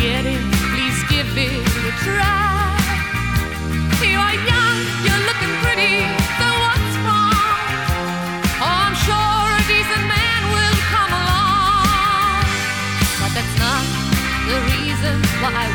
get it, please give it a try. You are young, you're looking pretty, so what's wrong? Oh, I'm sure a decent man will come along. But that's not the reason why